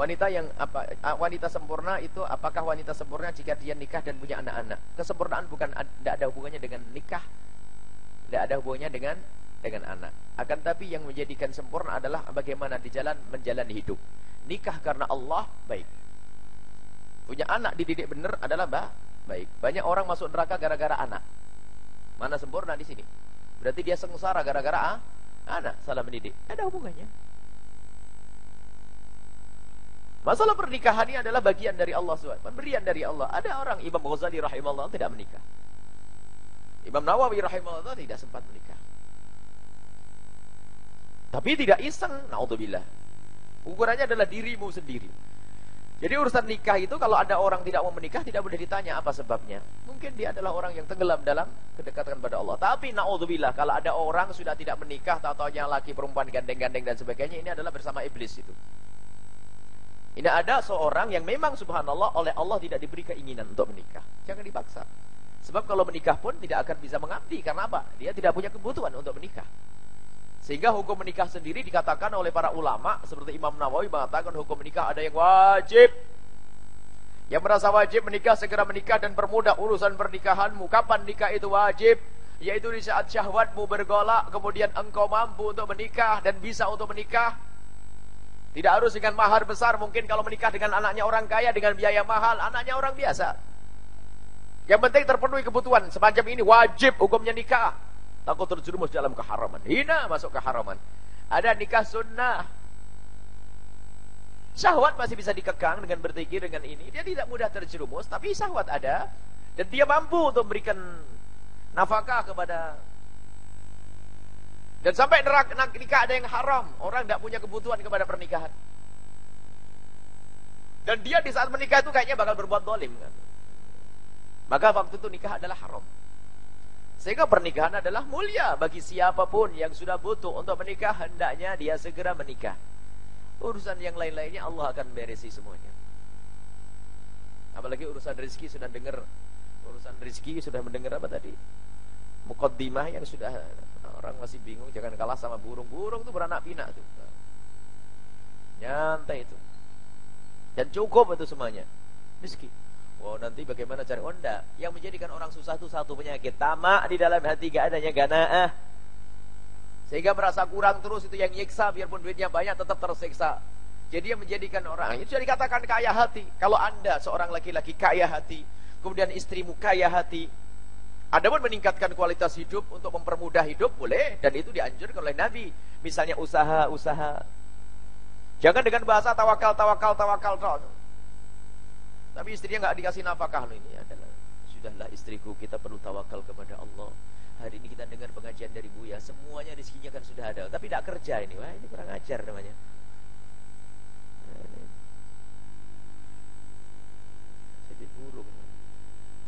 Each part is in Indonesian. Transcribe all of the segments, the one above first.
Wanita yang apa wanita sempurna itu apakah wanita sempurna jika dia nikah dan punya anak-anak? Kesempurnaan bukan tidak ada hubungannya dengan nikah. Tidak ada hubungannya dengan dengan anak. Akan tapi yang menjadikan sempurna adalah bagaimana di jalan menjalani hidup. Nikah karena Allah baik. Punya anak dididik benar adalah bah, baik. Banyak orang masuk neraka gara-gara anak. Mana sempurna di sini? Berarti dia sengsara gara-gara ah, anak salah mendidik. Ada hubungannya. Masalah pernikahan ini adalah bagian dari Allah SWT. Pemberian dari Allah. Ada orang Imam Ghazali rahimahullah tidak menikah. Imam Nawawi rahimahullah tidak sempat menikah. Tapi tidak iseng, naudzubillah. Ukurannya adalah dirimu sendiri. Jadi urusan nikah itu kalau ada orang tidak mau menikah tidak boleh ditanya apa sebabnya. Mungkin dia adalah orang yang tenggelam dalam kedekatan pada Allah. Tapi naudzubillah kalau ada orang sudah tidak menikah, tahu yang laki perempuan gandeng-gandeng dan sebagainya, ini adalah bersama iblis itu. Ini ada seorang yang memang subhanallah oleh Allah tidak diberi keinginan untuk menikah. Jangan dipaksa. Sebab kalau menikah pun tidak akan bisa mengabdi. Karena apa? Dia tidak punya kebutuhan untuk menikah. Sehingga hukum menikah sendiri dikatakan oleh para ulama. Seperti Imam Nawawi mengatakan hukum menikah ada yang wajib. Yang merasa wajib menikah segera menikah dan permudah urusan pernikahanmu. Kapan nikah itu wajib? Yaitu di saat syahwatmu bergolak. Kemudian engkau mampu untuk menikah dan bisa untuk menikah. Tidak harus dengan mahar besar. Mungkin kalau menikah dengan anaknya orang kaya dengan biaya mahal, anaknya orang biasa. Yang penting terpenuhi kebutuhan. Semacam ini wajib hukumnya nikah. Takut terjerumus dalam keharaman. Hina masuk keharaman. Ada nikah sunnah. Syahwat masih bisa dikekang dengan bertikir dengan ini. Dia tidak mudah terjerumus, tapi syahwat ada. Dan dia mampu untuk memberikan nafkah kepada dan sampai neraka nikah ada yang haram. Orang tidak punya kebutuhan kepada pernikahan. Dan dia di saat menikah itu kayaknya bakal berbuat dolim. Kan? Maka waktu itu nikah adalah haram. Sehingga pernikahan adalah mulia bagi siapa pun yang sudah butuh untuk menikah. Hendaknya dia segera menikah. Urusan yang lain-lainnya Allah akan beresi semuanya. Apalagi urusan rezeki sudah dengar. Urusan rezeki sudah mendengar apa tadi? Mukaddimah yang sudah Orang masih bingung jangan kalah sama burung. Burung itu beranak pinak tuh. Nyantai itu. Dan cukup itu semuanya. Rizki. Oh nanti bagaimana cari onda? Yang menjadikan orang susah itu satu penyakit. Tamak di dalam hati gak adanya gana'ah. Sehingga merasa kurang terus itu yang nyiksa. Biarpun duitnya banyak tetap tersiksa. Jadi yang menjadikan orang. Itu sudah dikatakan kaya hati. Kalau anda seorang laki-laki kaya hati. Kemudian istrimu kaya hati. Ada pun meningkatkan kualitas hidup untuk mempermudah hidup boleh dan itu dianjurkan oleh Nabi. Misalnya usaha-usaha. Jangan dengan bahasa tawakal, tawakal, tawakal. tawakal. Tapi istrinya nggak dikasih nafkah ini adalah sudahlah istriku kita perlu tawakal kepada Allah. Hari ini kita dengar pengajian dari Buya, semuanya rezekinya kan sudah ada, tapi tidak kerja ini. Wah, ini kurang ajar namanya. Jadi burung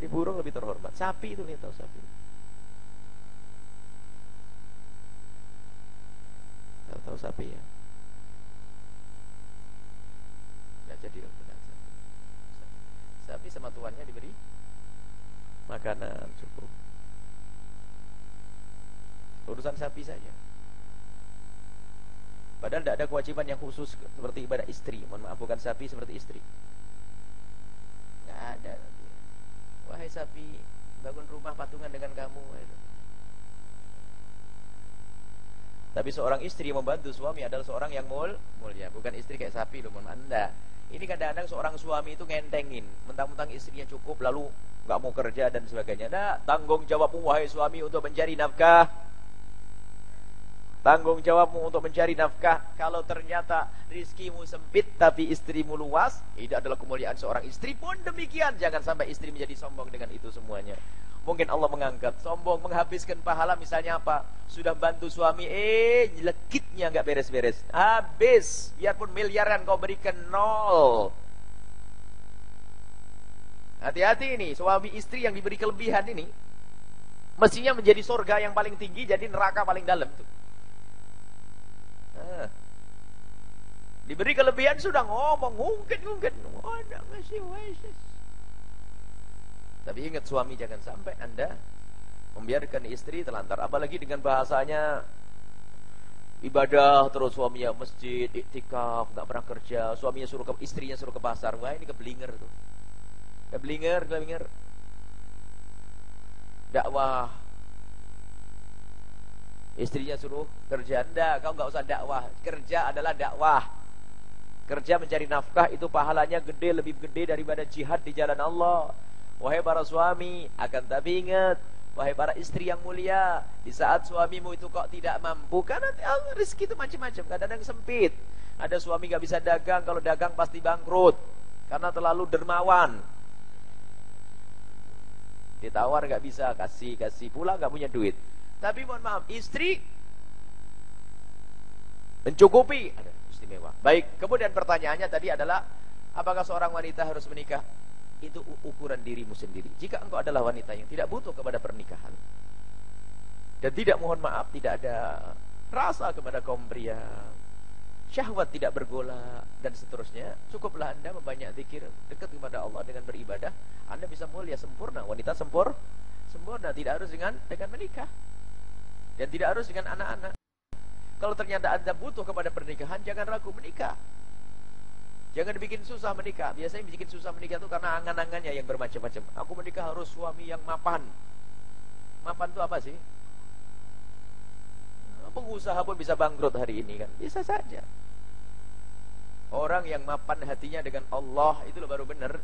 lebih terhormat. Sapi itu nih tahu sapi. Tahu tahu sapi ya. Nggak jadi benar sapi. Sapi sama tuannya diberi makanan cukup. Urusan sapi saja. Padahal tidak ada kewajiban yang khusus seperti ibadah istri. Mohon maaf bukan sapi seperti istri. Nggak ada. Wahai sapi, bangun rumah patungan dengan kamu. Tapi seorang istri yang membantu suami adalah seorang yang mul, mulia, bukan istri kayak sapi loh, anda. Ini kadang-kadang seorang suami itu ngentengin, mentang-mentang istrinya cukup lalu nggak mau kerja dan sebagainya. Nah, tanggung jawabmu wahai suami untuk mencari nafkah Tanggung jawabmu untuk mencari nafkah. Kalau ternyata rizkimu sempit tapi istrimu luas, itu adalah kemuliaan seorang istri pun demikian. Jangan sampai istri menjadi sombong dengan itu semuanya. Mungkin Allah mengangkat sombong, menghabiskan pahala misalnya apa? Sudah bantu suami, eh lekitnya nggak beres-beres. Habis, biarpun miliaran kau berikan nol. Hati-hati ini, suami istri yang diberi kelebihan ini mestinya menjadi surga yang paling tinggi, jadi neraka paling dalam tuh. Diberi kelebihan sudah ngomong, ngungkit-ngungkit. Oh, ada masih waises. Tapi ingat suami jangan sampai Anda membiarkan istri telantar. Apalagi dengan bahasanya Ibadah terus suaminya masjid, iktikaf, nggak pernah kerja, suaminya suruh ke istrinya suruh ke pasar. Wah, ini keblinger tuh. Keblinger, keblinger. Dakwah. Istrinya suruh kerja. Enggak, kau nggak usah dakwah. Kerja adalah dakwah. Kerja mencari nafkah itu pahalanya gede, lebih gede daripada jihad di jalan Allah. Wahai para suami, akan tapi ingat, Wahai para istri yang mulia, di saat suamimu itu kok tidak mampu, karena rezeki itu macam-macam, kadang-kadang sempit. Ada suami gak bisa dagang, kalau dagang pasti bangkrut, karena terlalu dermawan. Ditawar gak bisa, kasih, kasih pula gak punya duit. Tapi mohon maaf, istri mencukupi, ada istimewa. Baik, kemudian pertanyaannya tadi adalah, apakah seorang wanita harus menikah? itu ukuran dirimu sendiri. Jika engkau adalah wanita yang tidak butuh kepada pernikahan dan tidak mohon maaf, tidak ada rasa kepada kaum pria, syahwat tidak bergolak dan seterusnya, cukuplah Anda membanyak zikir, dekat kepada Allah dengan beribadah, Anda bisa mulia sempurna, wanita sempur, sempurna, tidak harus dengan dengan menikah. Dan tidak harus dengan anak-anak. Kalau ternyata Anda butuh kepada pernikahan, jangan ragu menikah. Jangan dibikin susah menikah. Biasanya bikin susah menikah itu karena angan-angannya yang bermacam-macam. Aku menikah harus suami yang mapan. Mapan itu apa sih? Pengusaha pun bisa bangkrut hari ini kan. Bisa saja. Orang yang mapan hatinya dengan Allah itu loh baru benar.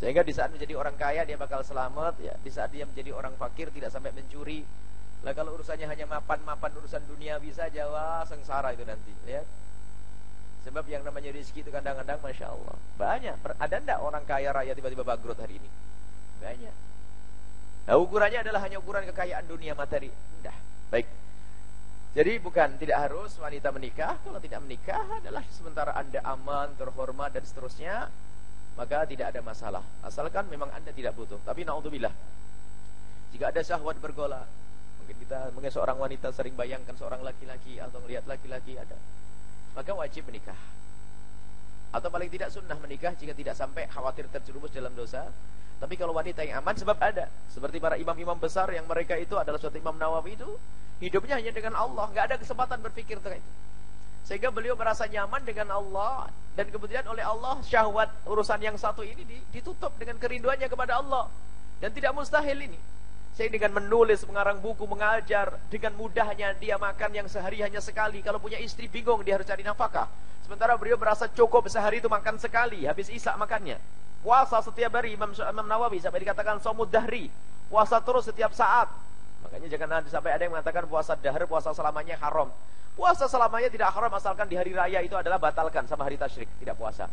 Sehingga di saat menjadi orang kaya dia bakal selamat ya. Di saat dia menjadi orang fakir tidak sampai mencuri. Lah kalau urusannya hanya mapan-mapan urusan dunia bisa wah sengsara itu nanti. Lihat. Sebab yang namanya rezeki itu kadang-kadang Masya Allah Banyak, ada enggak orang kaya raya tiba-tiba bangkrut hari ini? Banyak. Nah ukurannya adalah hanya ukuran kekayaan dunia materi. Enggak, baik. Jadi bukan tidak harus wanita menikah. Kalau tidak menikah adalah sementara anda aman, terhormat dan seterusnya Maka tidak ada masalah. Asalkan memang anda tidak butuh. Tapi na'udzubillah. Jika ada syahwat bergolak Mungkin kita, mungkin seorang wanita sering bayangkan seorang laki-laki Atau melihat laki-laki ada maka wajib menikah. Atau paling tidak sunnah menikah jika tidak sampai khawatir terjerumus dalam dosa. Tapi kalau wanita yang aman sebab ada. Seperti para imam-imam besar yang mereka itu adalah suatu imam Nawawi itu. Hidupnya hanya dengan Allah. nggak ada kesempatan berpikir tentang itu. Sehingga beliau merasa nyaman dengan Allah. Dan kemudian oleh Allah syahwat urusan yang satu ini ditutup dengan kerinduannya kepada Allah. Dan tidak mustahil ini. Saya dengan menulis, mengarang buku, mengajar, dengan mudahnya dia makan yang sehari hanya sekali. Kalau punya istri bingung dia harus cari nafkah. Sementara beliau merasa cukup sehari itu makan sekali, habis isak makannya. Puasa setiap hari Imam, Imam Nawawi sampai dikatakan somud dahri. Puasa terus setiap saat. Makanya jangan sampai ada yang mengatakan puasa dahar, puasa selamanya haram. Puasa selamanya tidak haram asalkan di hari raya itu adalah batalkan sama hari tasyrik, tidak puasa.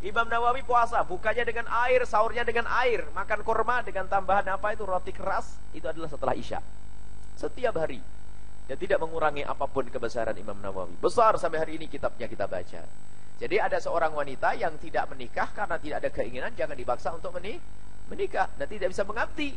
Imam Nawawi puasa, bukanya dengan air, sahurnya dengan air, makan kurma dengan tambahan apa itu roti keras, itu adalah setelah Isya. Setiap hari. Dan tidak mengurangi apa pun kebesaran Imam Nawawi. Besar sampai hari ini kitabnya kita baca. Jadi ada seorang wanita yang tidak menikah karena tidak ada keinginan, jangan dipaksa untuk menikah. Nanti tidak bisa mengabdi.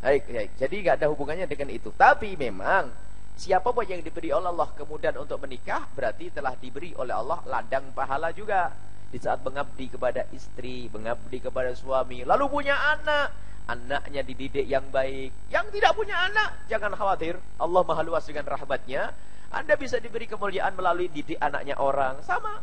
Baik, baik. Jadi nggak ada hubungannya dengan itu. Tapi memang siapa pun yang diberi oleh Allah kemudian untuk menikah berarti telah diberi oleh Allah ladang pahala juga di saat mengabdi kepada istri, mengabdi kepada suami, lalu punya anak, anaknya dididik yang baik. Yang tidak punya anak, jangan khawatir. Allah Maha luas dengan rahmatnya. Anda bisa diberi kemuliaan melalui didik anaknya orang. Sama.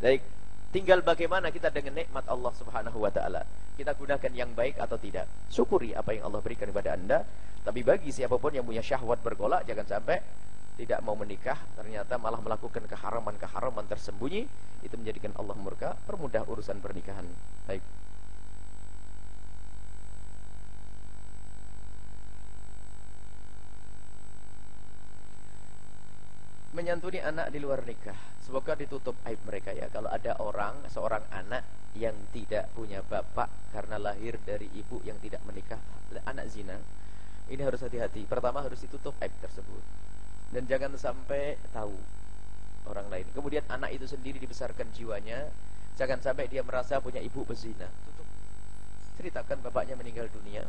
Baik, tinggal bagaimana kita dengan nikmat Allah Subhanahu wa taala. Kita gunakan yang baik atau tidak. Syukuri apa yang Allah berikan kepada Anda. Tapi bagi siapa pun yang punya syahwat bergolak jangan sampai tidak mau menikah ternyata malah melakukan keharaman-keharaman tersembunyi itu menjadikan Allah murka permudah urusan pernikahan. Baik. Menyantuni anak di luar nikah semoga ditutup aib mereka ya. Kalau ada orang seorang anak yang tidak punya bapak karena lahir dari ibu yang tidak menikah anak zina ini harus hati-hati. Pertama harus ditutup aib tersebut dan jangan sampai tahu orang lain. Kemudian anak itu sendiri dibesarkan jiwanya, jangan sampai dia merasa punya ibu bezina. Ceritakan bapaknya meninggal dunia.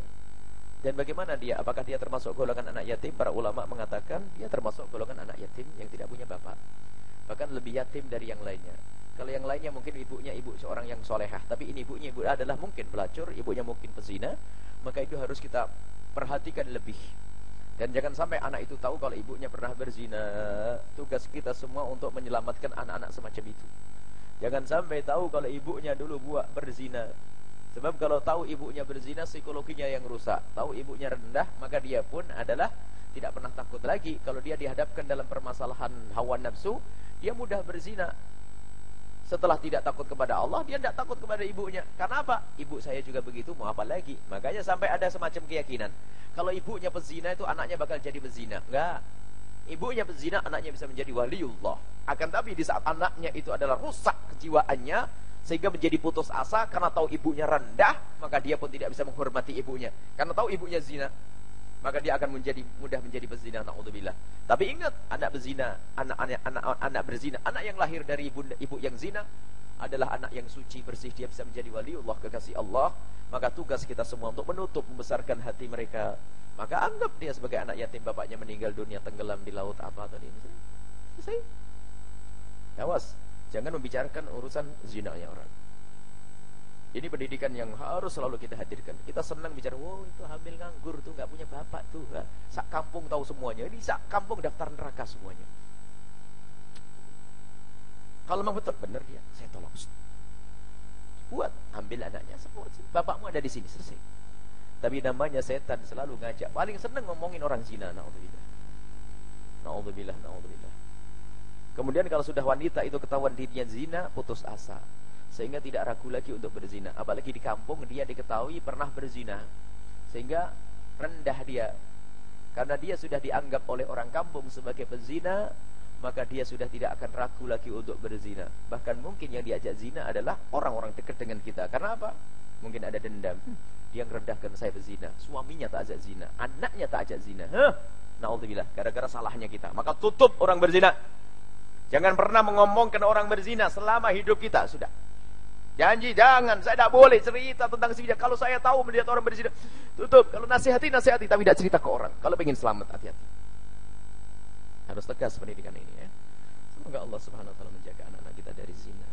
Dan bagaimana dia? Apakah dia termasuk golongan anak yatim? Para ulama mengatakan dia termasuk golongan anak yatim yang tidak punya bapak. Bahkan lebih yatim dari yang lainnya. Kalau yang lainnya mungkin ibunya ibu seorang yang solehah, tapi ini ibunya ibu adalah mungkin pelacur, ibunya mungkin pezina, maka itu harus kita perhatikan lebih Dan jangan sampai anak itu tahu kalau ibunya pernah berzina. Tugas kita semua untuk menyelamatkan anak-anak semacam itu. Jangan sampai tahu kalau ibunya dulu buat berzina. Sebab kalau tahu ibunya berzina, psikologinya yang rusak. Tahu ibunya rendah, maka dia pun adalah tidak pernah takut lagi. Kalau dia dihadapkan dalam permasalahan hawa nafsu, dia mudah berzina. Setelah tidak takut kepada Allah, dia tidak takut kepada ibunya. Karena apa? Ibu saya juga begitu, mau apa lagi? Makanya sampai ada semacam keyakinan. Kalau ibunya pezina itu anaknya bakal jadi pezina. Enggak. Ibunya pezina, anaknya bisa menjadi waliullah. Akan tapi di saat anaknya itu adalah rusak kejiwaannya, sehingga menjadi putus asa karena tahu ibunya rendah, maka dia pun tidak bisa menghormati ibunya. Karena tahu ibunya zina, maka dia akan menjadi mudah menjadi berzina naudzubillah. Tapi ingat, anak berzina, anak anak anak berzina, anak yang lahir dari ibu ibu yang zina adalah anak yang suci bersih dia bisa menjadi wali Allah kekasih Allah. Maka tugas kita semua untuk menutup membesarkan hati mereka. Maka anggap dia sebagai anak yatim bapaknya meninggal dunia tenggelam di laut apa tadi ini. Selesai. Awas, jangan membicarakan urusan zina ya orang. Ini pendidikan yang harus selalu kita hadirkan. Kita senang bicara, wow itu hamil nganggur tuh nggak punya bapak tuh. Sak kampung tahu semuanya. Ini sak kampung daftar neraka semuanya. Kalau memang betul benar dia, saya tolong. Buat ambil anaknya semua. Bapakmu ada di sini selesai. Tapi namanya setan selalu ngajak. Paling senang ngomongin orang zina. Naudzubillah. Naudzubillah, naudzubillah. Kemudian kalau sudah wanita itu ketahuan dirinya zina, putus asa sehingga tidak ragu lagi untuk berzina. Apalagi di kampung dia diketahui pernah berzina, sehingga rendah dia. Karena dia sudah dianggap oleh orang kampung sebagai pezina, maka dia sudah tidak akan ragu lagi untuk berzina. Bahkan mungkin yang diajak zina adalah orang-orang dekat dengan kita. Karena apa? Mungkin ada dendam. Dia merendahkan saya berzina. Suaminya tak ajak zina. Anaknya tak ajak zina. Huh? Na'udzubillah. Gara-gara salahnya kita. Maka tutup orang berzina. Jangan pernah mengomongkan orang berzina selama hidup kita. Sudah. Janji jangan, saya tidak boleh cerita tentang zina. Kalau saya tahu melihat orang berzina, tutup. Kalau nasihati, nasihati, tapi tidak cerita ke orang. Kalau ingin selamat, hati-hati. Harus tegas pendidikan ini ya. Semoga Allah Subhanahu wa taala menjaga anak-anak kita dari zina.